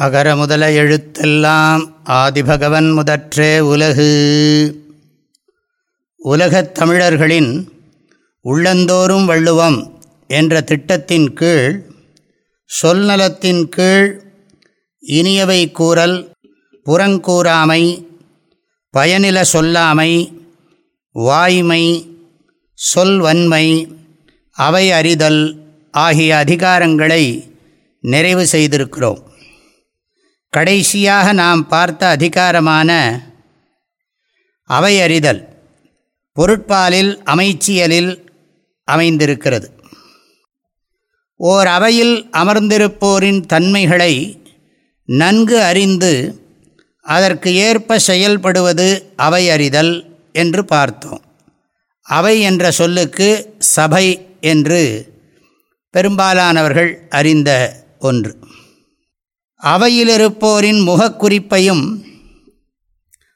அகர முதல எழுத்தெல்லாம் ஆதிபகவன் முதற்றே உலகு. உலகத் தமிழர்களின் உள்ளந்தோறும் வள்ளுவம் என்ற திட்டத்தின் கீழ் சொல்நலத்தின் கீழ் இனியவை கூறல் புறங்கூறாமை பயனில சொல்லாமை வாய்மை சொல்வன்மை அவை அறிதல் ஆகிய அதிகாரங்களை நிறைவு செய்திருக்கிறோம். கடைசியாக நாம் பார்த்த அதிகாரமான அவையறிதல் பொருட்பாலில் அமைச்சியலில் அமைந்திருக்கிறது. ஓர் அவையில் அமர்ந்திருப்போரின் தன்மைகளை நன்கு அறிந்து அதற்கு ஏற்ப செயல்படுவது அவை அறிதல் என்று பார்த்தோம். அவை என்ற சொல்லுக்கு சபை என்று பெரும்பாலானவர்கள் அறிந்த ஒன்று. அவையிலிருப்போரின் முகக்குறிப்பையும்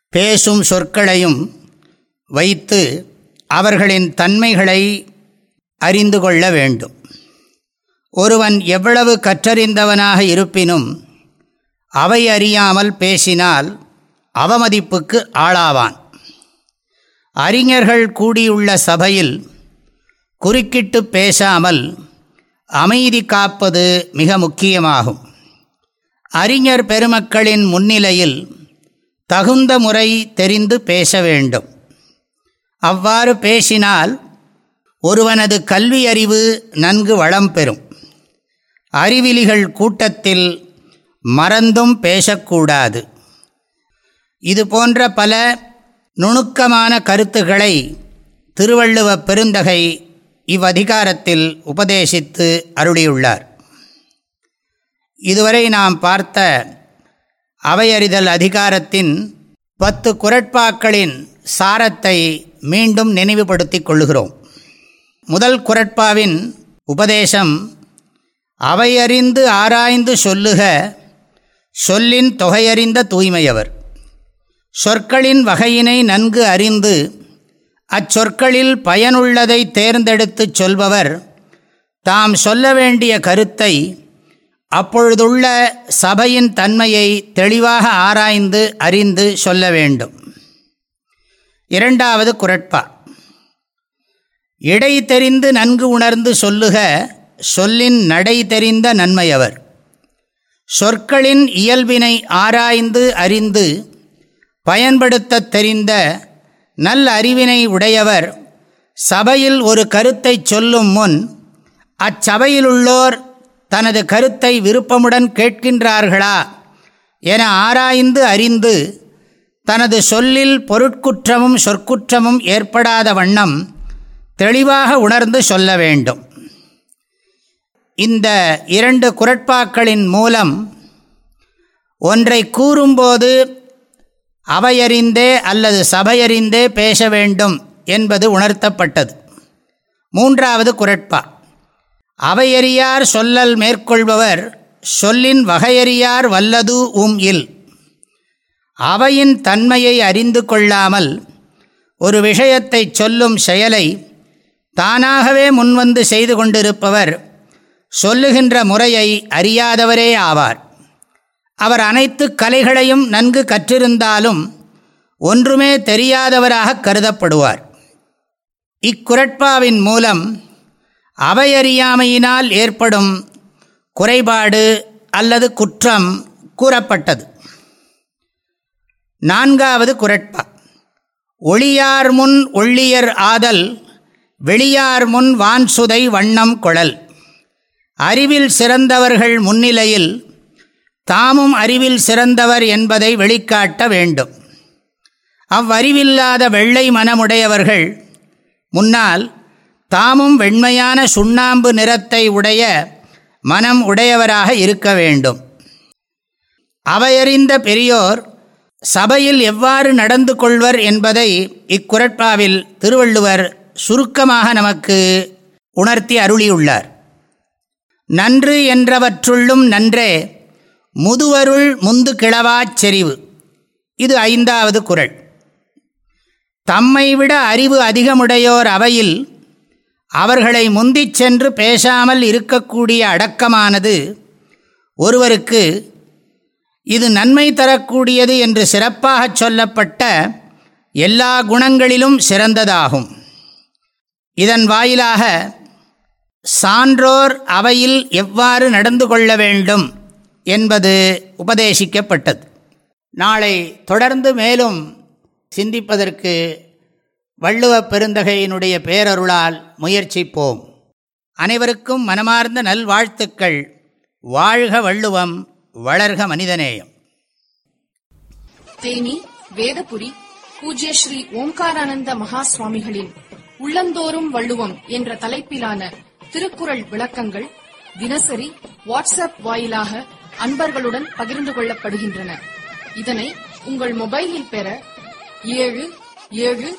பேசும் சொற்களையும் வைத்து அவர்களின் தன்மைகளை அறிந்து கொள்ள வேண்டும். ஒருவன் எவ்வளவு கற்றறிந்தவனாக இருப்பினும் அவை அறியாமல் பேசினால் அவமதிப்புக்கு ஆளாவான். அறிஞர்கள் கூடியுள்ள சபையில் குறுக்கிட்டு பேசாமல் அமைதி காப்பது மிக முக்கியமாகும். அறிஞர் பெருமக்களின் முன்னிலையில் தகுந்த முறை தெரிந்து பேச வேண்டும். அவ்வாறு பேசினால் ஒருவனது கல்வியறிவு நன்கு வளம் பெறும். அறிவிலிகள் கூட்டத்தில் மறந்தும் பேசக்கூடாது. இது போன்ற பல நுணுக்கமான கருத்துக்களை திருவள்ளுவ பெருந்தகை இவ்வதிகாரத்தில் உபதேசித்து அருளியுள்ளார். இதுவரை நாம் பார்த்த அவையறிதல் அதிகாரத்தின் பத்து குரட்பாக்களின் சாரத்தை மீண்டும் நினைவுபடுத்திக் கொள்கிறோம் முதல் குரட்பாவின் உபதேசம் அவையறிந்து ஆராய்ந்து சொல்லுக சொல்லின் தொகையறிந்த தூய்மையவர். சொற்களின் வகையினை நன்கு அறிந்து அச்சொற்களில் பயனுள்ளதை தேர்ந்தெடுத்து சொல்பவர் தாம் சொல்ல வேண்டிய கருத்தை அப்பொழுதுள்ள சபையின் தன்மையை தெளிவாக ஆராய்ந்து அறிந்து சொல்ல வேண்டும். இரண்டாவது குரட்பா. இடை தெரிந்து நன்கு உணர்ந்து சொல்லுக சொல்லின் நடை தெரிந்த நன்மையவர். சொற்களின் இயல்பினை ஆராய்ந்து அறிந்து பயன்படுத்த தெரிந்த நல் அறிவினை உடையவர் சபையில் ஒரு கருத்தை சொல்லும் முன் அச்சபையிலுள்ளோர் தனது கருத்தை விருப்பமுடன் கேட்கின்றார்களா? என ஆராய்ந்து அறிந்து தனது சொல்லில் பொருட்குற்றமும் சொற்குற்றமும் ஏற்படாத வண்ணம் தெளிவாக உணர்ந்து சொல்ல வேண்டும். இந்த இரண்டு குரட்பாக்களின் மூலம் ஒன்றை கூறும்போது அவையறிந்தே அல்லது சபையறிந்தே பேச வேண்டும் என்பது உணர்த்தப்பட்டது. மூன்றாவது குரட்பா. அவையறியார் சொல்லல் மேற்கொள்பவர் சொல்லின் வகையறியார் வல்லது உம் இல். அவையின் தன்மையை அறிந்து கொள்ளாமல் ஒரு விஷயத்தை சொல்லும் செயலை தானாகவே முன்வந்து செய்து கொண்டிருப்பவர் சொல்லுகின்ற முறையை அறியாதவரே ஆவார். அவர் அனைத்து கலைகளையும் நன்கு கற்றிருந்தாலும் ஒன்றுமே தெரியாதவராக கருதப்படுவார். இக்குரட்பாவின் மூலம் அவையறியாமையினால் ஏற்படும் குறைபாடு அல்லது குற்றம் கூறப்பட்டது. நான்காவது குரட்பா. ஒளியார் முன் ஒள்ளியர் ஆதல் வெளியார் முன் வான்சுதை வண்ணம் குழல். அறிவில் சிறந்தவர்கள் முன்னிலையில் தாமும் அறிவில் சிறந்தவர் என்பதை வெளிக்காட்ட வேண்டும். அவ்வறிவில்லாத வெள்ளை மனமுடையவர்கள் முன்னால் தாமும் வெண்மையான சுண்ணாம்பு நிறத்தை உடைய மனம் உடையவராக இருக்க வேண்டும். அவையறிந்த பெரியோர் சபையில் எவ்வாறு நடந்து கொள்வர் என்பதை இக்குரட்பாவில் திருவள்ளுவர் சுருக்கமாக நமக்கு உணர்த்தி அருளியுள்ளார். நன்று என்றவற்றுள்ளும் நன்றே முதுவருள் முந்து கிளவாச் செறிவு. இது ஐந்தாவது குரல். தம்மை விட அறிவு அதிகமுடையோர் அவையில் அவர்களை முந்திச் சென்று பேசாமல் இருக்கக்கூடிய அடக்கமானது ஒருவருக்கு இது நன்மை தரக்கூடியது என்று சிறப்பாக சொல்லப்பட்ட எல்லா குணங்களிலும் சிறந்ததாகும். இதன் வாயிலாக சான்றோர் அவையில் எவ்வாறு நடந்து கொள்ள வேண்டும் என்பது உபதேசிக்கப்பட்டது. நாளை தொடர்ந்து மேலும் சிந்திப்பதற்கு வள்ளுவ பெருந்தகையினுடைய பேரருளால் முயற்சிப்போம். அனைவருக்கும் மனமார்ந்த நல்வாழ்த்துக்கள். வாழ்க வள்ளுவம் வளர்க மனிதநேயம். தேனி வேதபுரி பூஜ்ய ஸ்ரீ ஓம்காரானந்த மகா சுவாமிகளின் உள்ளந்தோறும் வள்ளுவம் என்ற தலைப்பிலான திருக்குறள் விளக்கங்கள் தினசரி வாட்ஸ்அப் வாயிலாக அன்பர்களுடன் பகிர்ந்து கொள்ளப்படுகின்றன. இதனை உங்கள் மொபைலில் பெற ஏழு ஏழு